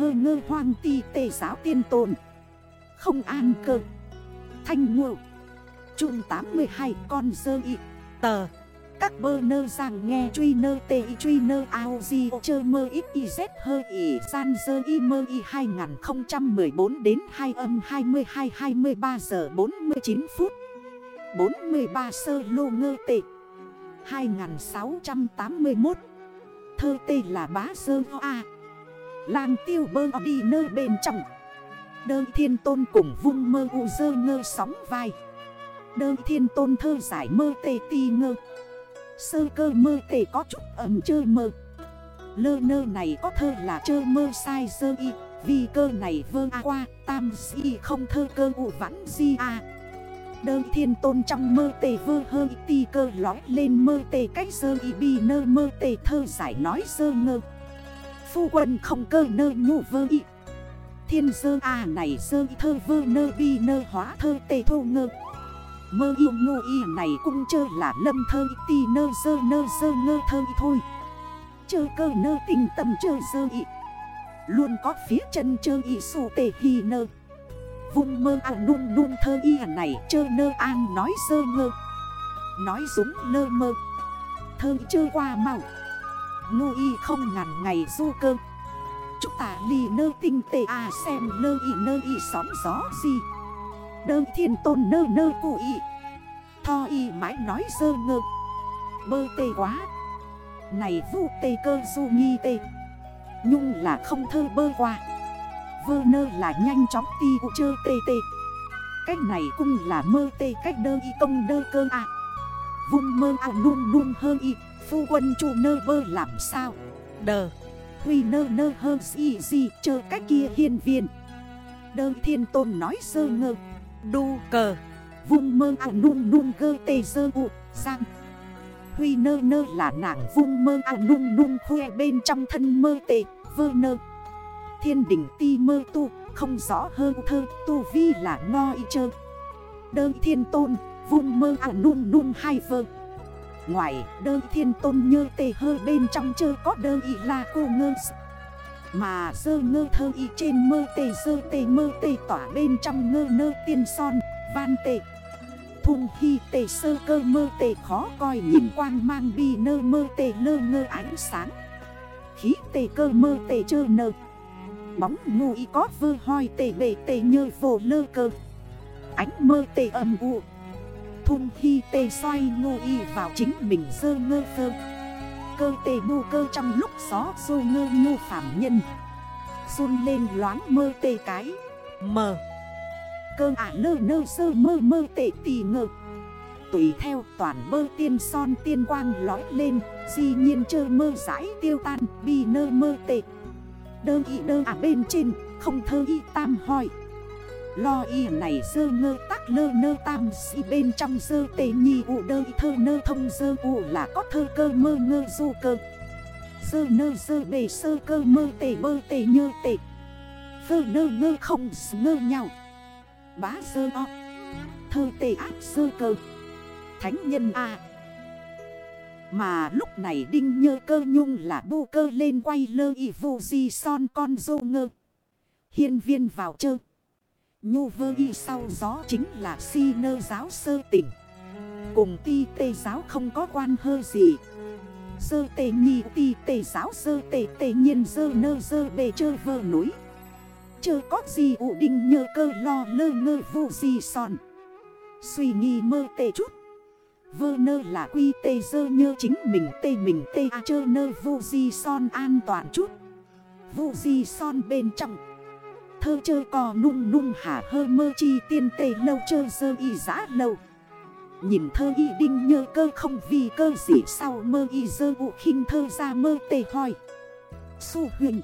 hơ ngơ hoang ti tề giáo tiên tồn. Không an cơ. Thanh ngộ. Trung 82 con dơ y. Tờ. Các bơ nơ rằng nghe truy nơ tê y, truy nơ ao di chơ mơ ít y z hơ y san dơ y mơ y 2014 đến 2 âm 22 23 giờ 49 phút. 43 sơ lô ngơ tệ 2681 Thơ tê là bá sơ hoa. Lang tiêu bơ đi nơi bên trong. Đơ thiên tôn cùng vung mơ u dơ ngơ sóng vai. Đơ thiên tôn thơ giải mơ tê ti ngơ. Sơ cơ mơ tê có chút ẩm chơi mơ. Lơ nơ này có thơ là chơi mơ sai sơ y. Vì cơ này vơ a qua, Tam si không thơ cơ u vãn di a. Đơ thiên tôn trong mơ tê vơ hơ ti cơ lói lên mơ tê cách sơ y bi nơ mơ tê thơ giải nói sơ ngơ. Phu quân không cơ nơ nhu vơ y. Thiên sơ à này sơ y thơ vơ nơ bi nơ hóa thơ tề thô ngơ. Mơ yêu ngô y này cũng chơ là lâm thơ y ti nơ sơ nơ sơ ngơ thơ y thôi. Chơ cơ nơ tình tâm chơ sơ y. Luôn có phía chân chơ y sô tề hi nơ. Vùng mơ à nung nung thơ y này chơ nơ an nói sơ ngơ. Nói súng nơ mơ. Thơ chơ qua màu ngu y không ngàn ngày du cơ. Chúng ta ly nơ tinh tê à xem lơ y nơ y sóng gió gì. Đơ thiên tôn nơ nơ cụ y. Tho y mãi nói sơ ngơ. Bơ tê quá. Này vu tê cơ du nghi tê. Nhung là không thơ bơ qua. Vơ nơ là nhanh chóng ti cụ chơ tê tê. Cách này cũng là mơ tê cách đơ y công đơ cơ à Vung mơ à luôn luôn hơn y. Phu quân chủ nơ bơ làm sao? Đờ. Huy nơ nơ hơ gì gì chờ cách kia hiên viên. Đơ thiên tôn nói sơ ngơ. Đu cờ. Vung mơ à nung nung gơ tê sơ u. Sang Huy nơ nơ là nàng vung mơ à nung nung khoe bên trong thân mơ tê, Vơ nơ. Thiên đỉnh ti mơ tu, Không rõ hơn thơ, tu vi là ngoi chơ. Đơ thiên tôn, Vung mơ à nung nung hai vơ. Ngoài, đơ thiên tôn nhơ tê hơ bên trong chơ có đơ y la cô ngơ Mà dơ ngơ thơ y trên mơ tê, dơ tê mơ tê tỏa bên trong ngơ nơ tiên son, van tê. Thung hi tê, sơ cơ mơ tê, khó coi nhìn quang mang bi nơ mơ tê, lơ ngơ ánh sáng. Khí tê, cơ mơ tê, chơ nơ. Bóng ngùi có vơ hoi tê, bề tê nhơ vô lơ cơ. Ánh mơ tê âm u Thung hi tê xoay ngô y vào chính mình dơ ngơ phơ Cơ tê bu cơ trong lúc gió dô ngơ ngô phạm nhân. Xuân lên loáng mơ tê cái. Mờ. Cơ ả lơ nơ sơ mơ mơ tê tì ngơ Tùy theo toàn mơ tiên son tiên quang lói lên, Di nhiên chơ mơ giải tiêu tan, bi nơ mơ tê. Đơ y đơ à bên trên, không thơ y tam hỏi. Lo y này sơ ngơ lơ nơ tam si bên trong dơ tê nhi ụ đơ thơ nơ thông dơ ụ là có thơ cơ mơ ngơ du cơ. Dơ nơ dơ bề sơ cơ mơ tê bơ tê nhơ tê Dơ nơ ngơ không ngơ nhau. Bá dơ o. Thơ tê áp dơ cơ. Thánh nhân a. Mà lúc này đinh nhơ cơ nhung là bu cơ lên quay lơ y vô di son con dô ngơ. Hiên viên vào chơi Nhu vơ y sau gió chính là si nơ giáo sơ tỉnh. Cùng ti tê giáo không có quan hơ gì. Sơ tê nhi ti tê giáo, sơ tê tê nhiên, sơ nơ, sơ bề chơ vơ núi. Chơ có gì ụ đinh nhơ cơ lo lơ ngơ vô gì son. Suy nghi mơ tê chút. Vơ nơ là quy tê dơ nhơ chính mình tê mình tê a chơ nơ vô di son an toàn chút. Vô di son bên trong. Thơ chơ cò nung nung hả hơ mơ chi tiên tê lâu chơ dơ y giã lâu. Nhìn thơ y đinh nhơ cơ không vì cơ gì sau mơ y dơ vụ khinh thơ ra mơ tê hỏi Su huyền,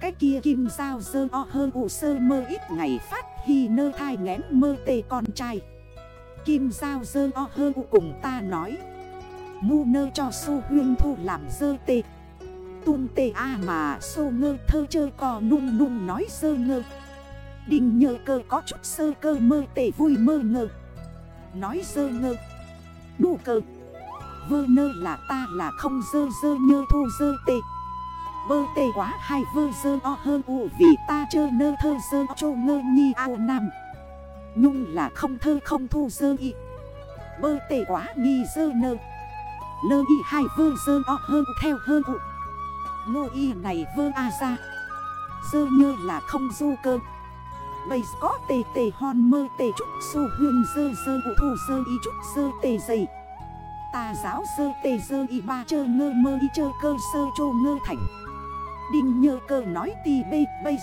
Cái kia kim sao dơ o hơ ụ sơ mơ ít ngày phát hi nơ thai ngén mơ tê con trai. Kim giao dơ o hơ ụ cùng ta nói, Mu nơ cho su huyền thu làm dơ tê tung tê a mà sô ngơ thơ chơ cò nung nung nói sơ ngơ. Đình nhờ cơ có chút sơ cơ mơ tê vui mơ ngơ Nói sơ ngơ. Đủ cơ Vơ nơ là ta là không dơ dơ nhơ thu dơ tê Bơ tê quá hai vơ dơ o hơ u Vì ta chơ nơ thơ dơ chô ngơ nhi ao nam. Nhung là không thơ không thu dơ y. Bơ tê quá nghi dơ nơ. Lơ y hai vơ dơ o hơ theo hơ u. Ngô y này vơ a ra. Dơ như là không du cơ. Bây có tề tề hòn mơ tề trúc su hương dơ dơ u thù dơ y trúc dơ tề dày. Tà giáo dơ tề dơ y ba chơ ngơ mơ y chơ cơ sơ chô ngơ thành. Đinh nhơ cơ nói tì bê bê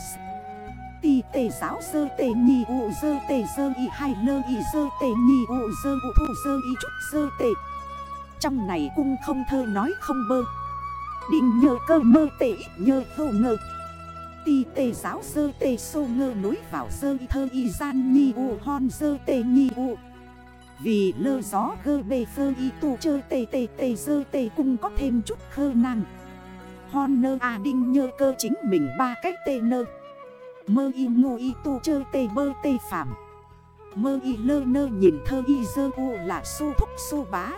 Tì tề giáo dơ tề nhì ụ dơ tề dơ y hai lơ y dơ tề nhì ụ dơ u thù dơ y trúc dơ tề. Trong này cung không thơ nói không bơ. Đình nhờ cơ mơ tệ nhờ nhơ thô ngơ Ti tê giáo sơ tê sô ngơ nối vào sơ y thơ y gian nhi u, hon sơ tê nhi u. Vì lơ gió gơ bê sơ y tu chơ tê tê tê sơ tê cung có thêm chút khơ năng Hon nơ à đinh nhơ cơ chính mình ba cách tê nơ. Mơ y ngô y tu chơ tê bơ tê phạm Mơ y lơ nơ nhìn thơ y dơ u là su thúc su bá.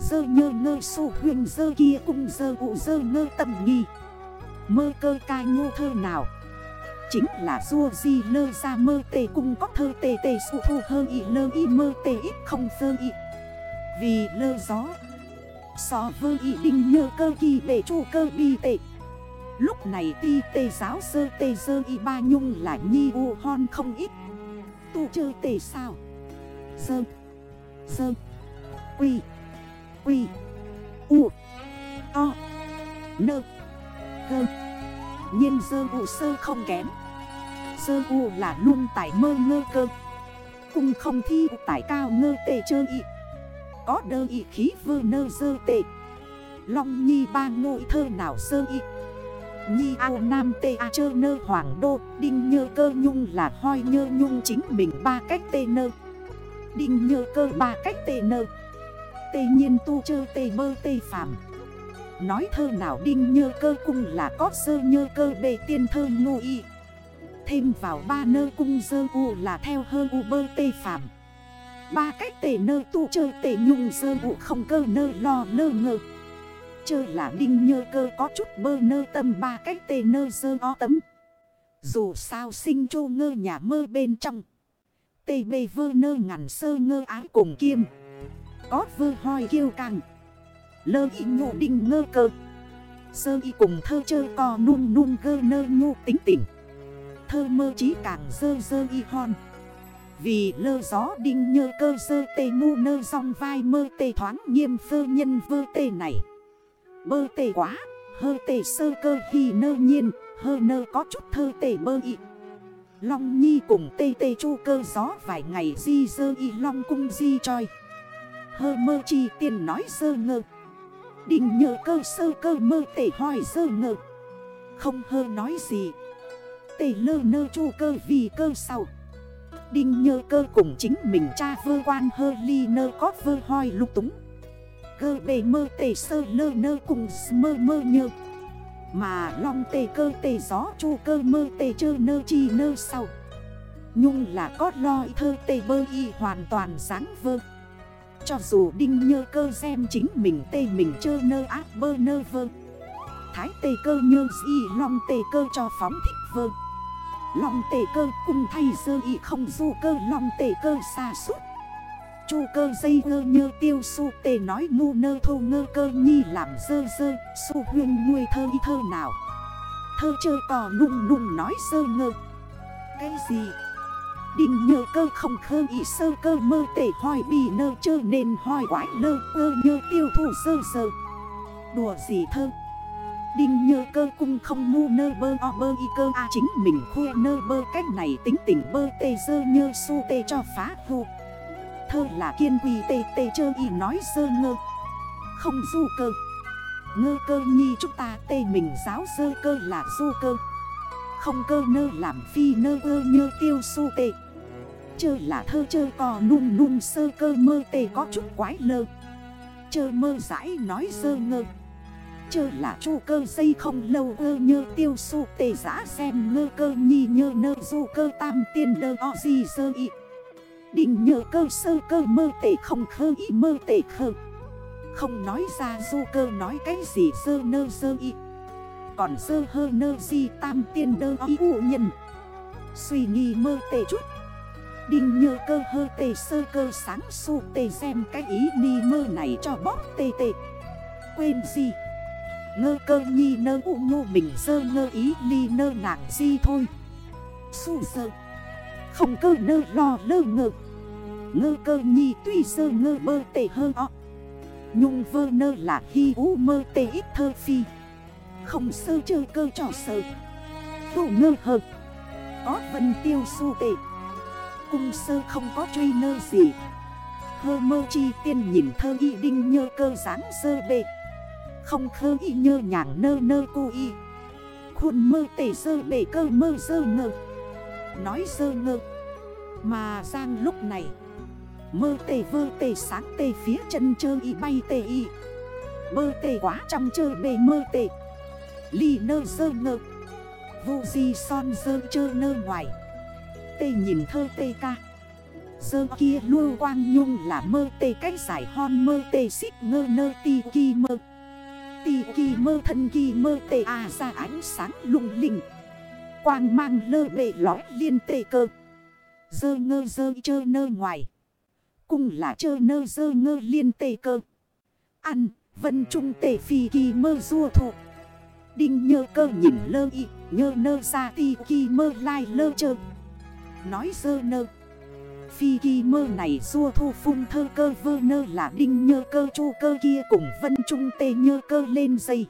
Dơ nhơ ngơ su huyền dơ kia cung dơ ụ dơ ngơ tầm nghi. Mơ cơ cai ngô thơ nào? Chính là rua di lơ ra mơ tê cung có thơ tê tê su thu hơ y lơ y mơ tê ít không dơ y. Vì lơ gió Xó vơ y đinh nhơ cơ kỳ bể chu cơ bi tệ. Lúc này ti tê giáo sơ tê dơ y ba nhung là nhi u hon không ít. Tu chơ tê sao? Dơ dơ, Quy. Quy, U, O Nơ cơ nhiên dơ u sơ không kém. Sơ u là luôn tải mơ ngơ cơ. Cung không thi tải cao ngơ tề chơi y. Có đơ y khí vơ nơ dơ tệ Long nhi ba ngôi thơ nào sơ y? Nhi ao nam tê a chơ nơ hoàng đô. Đinh nhơ cơ nhung là hoi nhơ nhung chính mình ba cách tê nơ. Đinh nhơ cơ ba cách tê nơ. Tê nhiên tu chơ tê bơ tê phàm. Nói thơ nào đinh nhơ cơ cung là có sơ nhơ cơ bề tiên thơ ngô y. Thêm vào ba nơ cung dơ u là theo hơ u bơ tê phàm. Ba cách tê nơ tu chơi tê nhung sơ u không cơ nơ lo lơ ngơ. Chơi là đinh nhơ cơ có chút bơ nơ tâm ba cách tê nơ sơ o tấm. Dù sao sinh chô ngơ nhà mơ bên trong. Tê bê vơ nơ ngàn sơ ngơ ái cùng kiêm. Có vư hoi kêu càng. Lơ y nhộ đinh ngơ cơ. Sơ y cùng thơ chơi co nung nung gơ nơ nhô tính tỉnh Thơ mơ chí càng dơ dơ y hòn vì lơ gió đinh nhơ cơ sơ tê ngu nơ song vai mơ tê thoáng nghiêm phơ nhân vơ tê này. Bơ tê quá, hơ tê sơ cơ hi nơ nhiên, hơ nơ có chút thơ tê bơ y. Long nhi cùng tê tê chu cơ gió vài ngày di dơ y long cung di tròi Hơ mơ chi tiền nói sơ ngơ. Đình nhờ cơ sơ cơ mơ tể hỏi sơ ngơ. Không hơ nói gì. Tể lơ nơ chu cơ vì cơ sau. Đinh nhơ cơ cùng chính mình cha vơ quan hơ ly nơ có vơ hoi lục túng. Cơ bề mơ tề sơ lơ nơ cùng mơ mơ nhơ. Mà long tề cơ tề gió chu cơ mơ tề chơ nơ chi nơ sau. Nhung là có lo thơ tề bơ y hoàn toàn sáng vơ. Cho dù đinh nhơ cơ xem chính mình tê mình chơ nơ ác bơ nơ vơ. Thái tê cơ nhơ di long tê cơ cho phóng thích vơ. Lòng tê cơ cung thay sơ y không du cơ lòng tê cơ xa suốt. Chu cơ dây ngơ nhơ tiêu su tê nói ngu nơ thô ngơ cơ nhi làm dơ dơ, Su huyên nuôi thơ y thơ nào. Thơ chơi cò nung nung nói sơ ngơ. Cái gì? Đình nhờ cơ không khơ y sơ cơ mơ tể hoi bì nơ chơ nên hoi quái nơ cơ nhơ tiêu thủ sơ sơ. Đùa gì thơ? Đinh nhơ cơ cung không mu nơ bơ o bơ y cơ a chính mình khuê nơ bơ. Cách này tính tỉnh bơ tê dơ nhơ su tê cho phá hù Thơ là kiên quỳ tê tê chơ y nói sơ ngơ. Không du cơ. Ngơ cơ nhi chúng ta tê mình giáo sơ cơ là du cơ. Không cơ nơ làm phi nơ ơ nhơ tiêu su tê. Chơ là thơ chơ cò nung nung sơ cơ mơ tê có chút quái lơ. Chơ mơ giải nói sơ ngơ. Chơ là chu cơ dây không lâu ơ nhơ tiêu su tề giã xem ngơ cơ nhi nhơ nơ du cơ tam tiên đơ o gì sơ y. Định nhờ cơ sơ cơ mơ tệ không khơ y mơ tệ khơ. Không nói ra du cơ nói cái gì sơ nơ sơ y. Còn sơ hơ nơ di tam tiên đơ y ụ nhân. Suy nghi mơ tệ chút Đinh nhơ cơ hơ tê sơ cơ sáng su tê xem cái ý ni mơ này cho bóp tê tê. Quên gì? Ngơ cơ nhi nơ u ngô bình sơ ngơ ý ly nơ nàng gì thôi. Su sơ Không cơ nơ lo lơ ngơ. Ngơ cơ nhi tuy sơ ngơ bơ tê hơ ọ Nhung vơ nơ là hi u mơ tê ít thơ phi. Không sơ chơi cơ trò sơ thủ ngơ hợp Có vân tiêu su tệ Cung sơ không có truy nơ gì. Hơ mơ chi tiên nhìn thơ y đinh nhơ cơ dáng sơ bệ Không khơ y nhơ nhàng nơ nơ cu y. Khuôn mơ tể sơ bệ cơ mơ sơ ngơ. Nói sơ ngơ. Mà giang lúc này, Mơ tề vơ tề sáng tề phía chân chơ y bay tề y. Mơ tề quá trong chơ bề mơ tề. Ly nơ sơ ngơ. Vô di son sơ chơ nơ ngoài. Tê nhìn thơ tê ca. Dơ kia lưu quang nhung là mơ tê cách giải hon mơ tê xích ngơ nơ ti kỳ mơ. Ti kỳ mơ, thân kỳ mơ tê à ra ánh sáng lung linh. Quang mang lơ bề lõi liên tê cơ. Dơ ngơ dơ chơ nơ ngoài. Cùng là chơ nơ dơ ngơ liên tê cơ. Ăn, vân trung tê phi kỳ mơ rua thuộc Đinh nhơ cơ nhìn lơ y, Nhơ nơ ra ti kỳ mơ lai lơ chơ. Nói dơ nơ. Phi kỳ mơ này xua thu phung thơ cơ vơ nơ là đinh nhơ cơ chu cơ kia cùng vân trung tê nhơ cơ lên dây.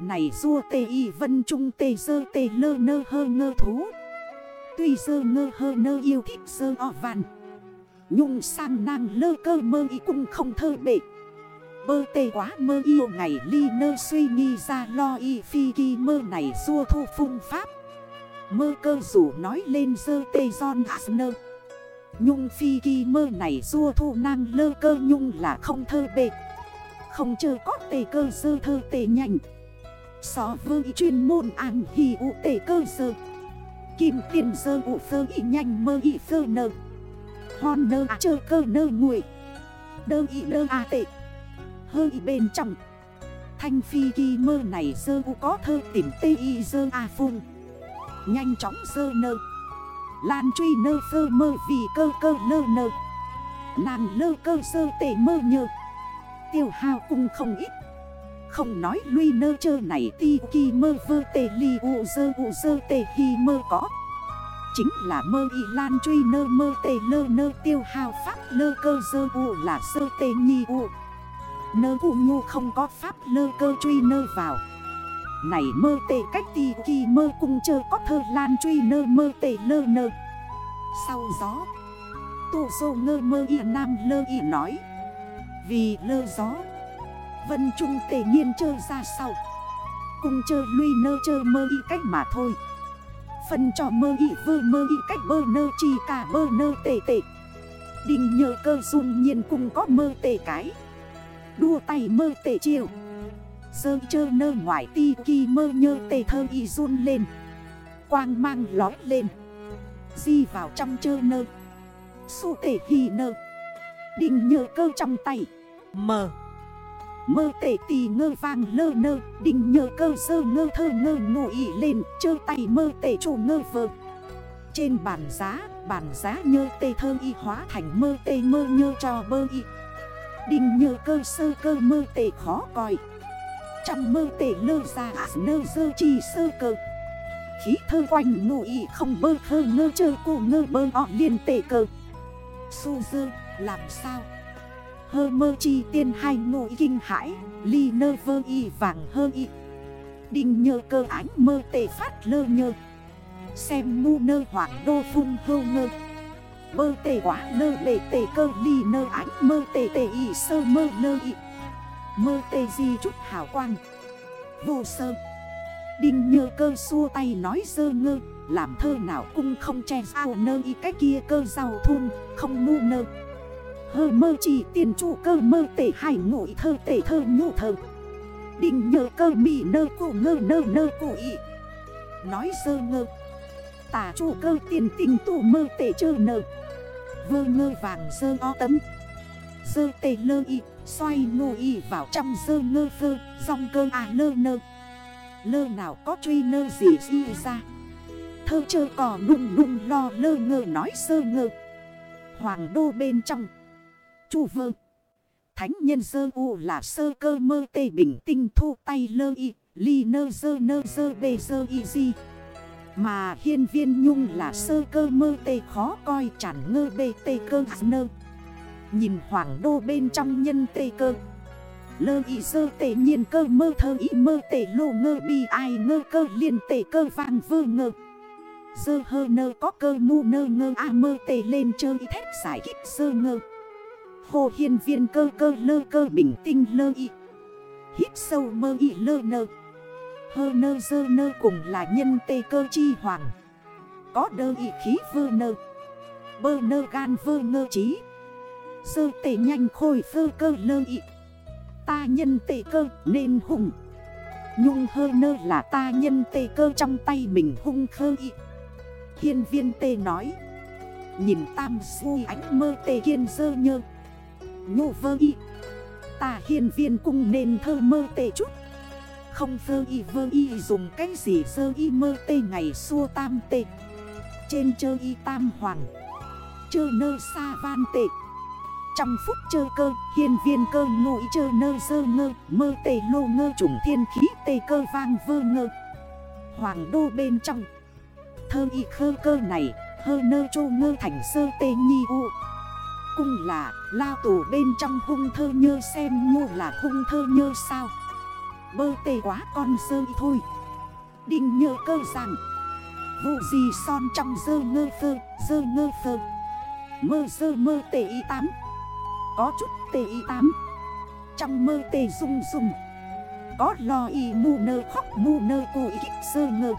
Này xua tê y vân trung tê dơ tê lơ nơ hơ ngơ thú. Tuy dơ ngơ hơ nơ yêu thích dơ o vàn Nhung sang nàng lơ cơ mơ y cũng không thơ bệ. Bơ tê quá mơ yêu ngày ly nơ suy nghi ra lo y phi kỳ mơ này xua thu phung pháp. Mơ cơ rủ nói lên dơ tê giòn nơ Nhung phi kỳ mơ này xua thu năng lơ cơ nhung là không thơ bệ. Không chờ có tê cơ sơ thơ tê nhanh So vơ chuyên môn ăn hì ụ tê cơ sơ Kim tiền sơ ụ sơ y nhanh mơ y sơ nơ. Hòn nơ à chơ cơ nơ nguội. Đơ y đơ à tệ. Hơi bên trong. Thanh phi kỳ mơ này sơ u có thơ tìm tê y sơ a phung. Nhanh chóng sơ nơ. Lan truy nơ sơ mơ vì cơ cơ lơ nơ. Nàng lơ cơ sơ tệ mơ nhơ. Tiêu hao cũng không ít. Không nói lui nơ chơ này ti kỳ mơ vơ tê ly u sơ u sơ tê hi mơ có. Chính là mơ y lan truy nơ mơ tê lơ nơ tiêu hao pháp lơ cơ sơ u là sơ tê nhi u. Nơ u nhu không có pháp lơ cơ truy nơ vào. Này mơ tê cách ti kỳ mơ cung chơ có thơ lan truy nơ mơ tê lơ nơ. Sau gió Tụ sô ngơ mơ y nam lơ y nói. Vì lơ gió, Vân trung tề nhiên chơ ra sau. Cung chơ lui nơ chơ mơ y cách mà thôi. Phần cho mơ y vơ mơ y cách bơ nơ chi cả bơ nơ tề tề Đình nhờ cơ dung nhiên cung có mơ tề cái. Đua tay mơ tệ chiều. Sơ chơ nơ ngoài ti kỳ mơ nhơ tê thơ y run lên. Quang mang lói lên. Di vào trong chơ nơ. Su tể hì nơ. Định nhơ cơ trong tay. Mờ. Mơ tể tì ngơ vang lơ nơ. Định nhơ cơ sơ ngơ thơ ngơ ngụ ý lên. Chơ tay mơ tể chủ ngơ vơ. Trên bàn giá Bàn giá nhơ tê thơ y hóa thành mơ tê mơ nhơ cho bơ y. Định nhờ cơ sơ cơ mơ tệ khó coi Trăm mơ tể lơ ra à, nơ dơ chi sơ cơ. Khí thơ quanh ngụ ý không bơ thơ ngơ chơ cô ngơ bơ ọ liên tể cơ. Su dơ, làm sao? Hơ mơ chi tiên hai ngụ kinh hãi, Ly nơ vơ y vàng hơ y. Đinh nhơ cơ ánh mơ tể phát lơ nhơ. Xem mu nơ hoảng đô phung hơ ngơ. Bơ tể quá nơ bể tể cơ, ly nơ ánh mơ tể tể y sơ mơ nơ y. Mơ tê di chút hào quang. Vô sơ. Đinh nhơ cơ xua tay nói sơ ngơ, Làm thơ nào cũng không che sao nơ y cái kia cơ rau thun, Không ngu nơ. Hơ mơ chỉ tiền chủ cơ mơ tể hải ngụy thơ tể thơ nhu thơ. Đinh nhơ cơ mị nơ cụ ngơ nơ nơ cụ y Nói sơ ngơ. Tà chủ cơ tiền tình tụ mơ tể chơ nơ. Vơ ngơ vàng sơ o tấm. Sơ tể lơ y. Xoay ngô y vào trong dơ ngơ phơ Dòng cơ à nơ nơ. Lơ nào có truy nơ gì gì ra. Thơ chơ cò nung nung lo lơ ngơ nói sơ ngơ. Hoàng đô bên trong. Chu vơ. Thánh nhân sơ u là sơ cơ mơ tê bình tinh thu tay lơ y, Ly nơ sơ nơ sơ bê sơ y di. Mà hiên viên nhung là sơ cơ mơ tê khó coi chẳng ngơ bê tê cơ à nơ. Nhìn hoàng đô bên trong nhân tê cơ. Lơ y sơ tê nhiên cơ mơ thơ y mơ tê lô ngơ bi ai ngơ cơ liền tê cơ vang vơ ngơ. Dơ hơ nơ có cơ mu nơ ngơ a mơ tê lên chơi thét giải kích sơ ngơ. Hồ hiên viên cơ cơ lơ cơ bình tinh lơ y. Hít sâu mơ y lơ nơ. Hơ nơ dơ nơ cùng là nhân tê cơ chi hoàng. Có đơ y khí vơ nơ. Bơ nơ gan vơ ngơ trí Sơ tệ nhanh khôi phơ cơ lơ ị. Ta nhân tệ cơ nên hùng. Nhung hơ nơ là ta nhân tê cơ trong tay mình hung khơ y Hiên viên tê nói. Nhìn tam xui ánh mơ tê kiên dơ nhơ. Nhô vơ y Ta hiên viên cung nên thơ mơ tê chút. Không vơ y vơ y dùng cái gì dơ y mơ tê ngày xua tam tê. Trên chơ y tam hoàng. Chơ nơ xa van tê. Trong phút chơ cơ, hiên viên cơ ngụy chơ nơ sơ ngơ, Mơ tề lô ngơ, trùng thiên khí tề cơ vang vơ ngơ. Hoàng đô bên trong, Thơ y khơ cơ này, Hơ nơ chô ngơ thành sơ tê nhi u. Cung là lao tù bên trong hung thơ nhơ xem như là hung thơ nhơ sao. Bơ tề quá con sơ y thôi. Đinh nhơ cơ rằng, Vụ gì son trong dơ ngơ phơ Dơ ngơ phơ. Mơ dơ mơ tệ y tám. Có chút tê y tám. Trong mơ tê rung rung. Có lo y mù nơ khóc mù nơ cụ y sơ ngơ.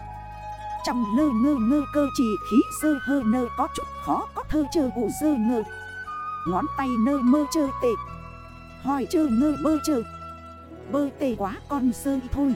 Trong lơ ngơ ngơ cơ chỉ khí sơ hơ nơ có chút khó có thơ chơ vụ sơ ngơ. Ngón tay nơ mơ chơ tệ Hỏi chơ ngơ bơ chơ. Bơ tê quá con sơ thôi.